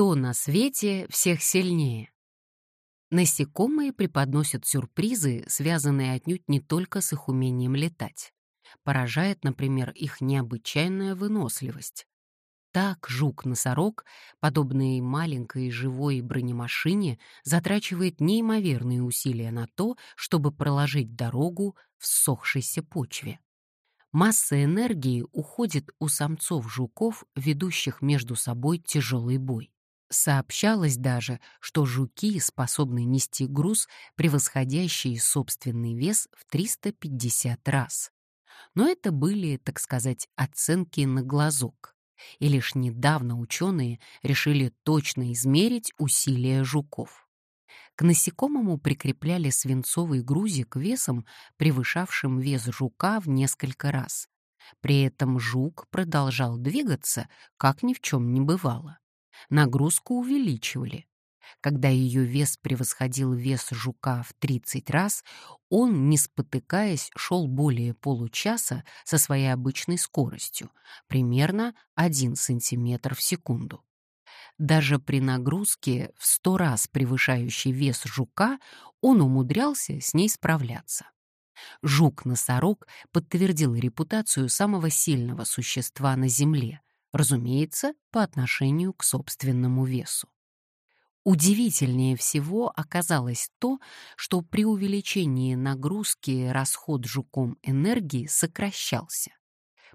Кто на свете всех сильнее? Насекомые преподносят сюрпризы, связанные отнюдь не только с их умением летать. Поражает, например, их необычайная выносливость. Так жук-носорог, подобный маленькой живой бронемашине, затрачивает неимоверные усилия на то, чтобы проложить дорогу в ссохшейся почве. Масса энергии уходит у самцов жуков, ведущих между собой тяжелый бой. Сообщалось даже, что жуки способны нести груз, превосходящий собственный вес в 350 раз. Но это были, так сказать, оценки на глазок. И лишь недавно ученые решили точно измерить усилия жуков. К насекомому прикрепляли свинцовый грузик весом, превышавшим вес жука в несколько раз. При этом жук продолжал двигаться, как ни в чем не бывало. Нагрузку увеличивали. Когда ее вес превосходил вес жука в 30 раз, он, не спотыкаясь, шел более получаса со своей обычной скоростью, примерно 1 сантиметр в секунду. Даже при нагрузке в 100 раз превышающей вес жука он умудрялся с ней справляться. Жук-носорог подтвердил репутацию самого сильного существа на Земле, разумеется, по отношению к собственному весу. Удивительнее всего оказалось то, что при увеличении нагрузки расход жуком энергии сокращался.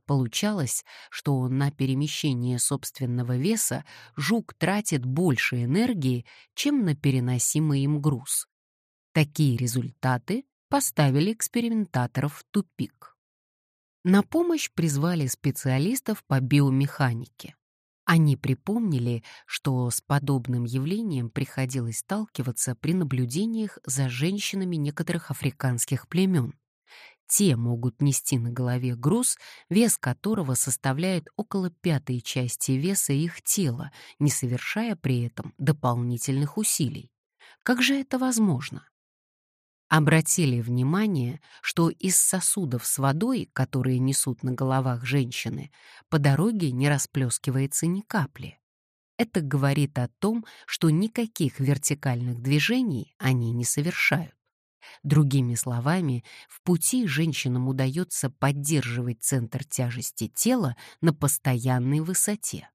Получалось, что на перемещение собственного веса жук тратит больше энергии, чем на переносимый им груз. Такие результаты поставили экспериментаторов в тупик. На помощь призвали специалистов по биомеханике. Они припомнили, что с подобным явлением приходилось сталкиваться при наблюдениях за женщинами некоторых африканских племен. Те могут нести на голове груз, вес которого составляет около пятой части веса их тела, не совершая при этом дополнительных усилий. Как же это возможно? Обратили внимание, что из сосудов с водой, которые несут на головах женщины, по дороге не расплескивается ни капли. Это говорит о том, что никаких вертикальных движений они не совершают. Другими словами, в пути женщинам удается поддерживать центр тяжести тела на постоянной высоте.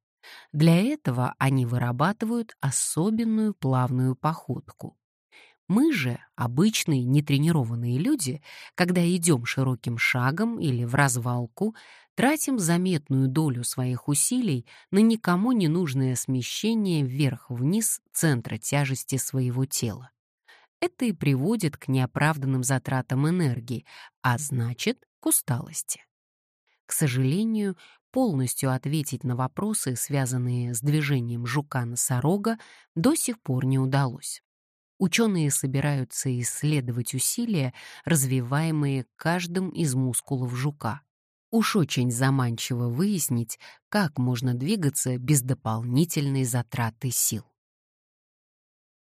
Для этого они вырабатывают особенную плавную походку. Мы же, обычные нетренированные люди, когда идем широким шагом или в развалку, тратим заметную долю своих усилий на никому не нужное смещение вверх-вниз центра тяжести своего тела. Это и приводит к неоправданным затратам энергии, а значит, к усталости. К сожалению, полностью ответить на вопросы, связанные с движением жука-носорога, до сих пор не удалось ученые собираются исследовать усилия, развиваемые каждым из мускулов жука. Уж очень заманчиво выяснить, как можно двигаться без дополнительной затраты сил.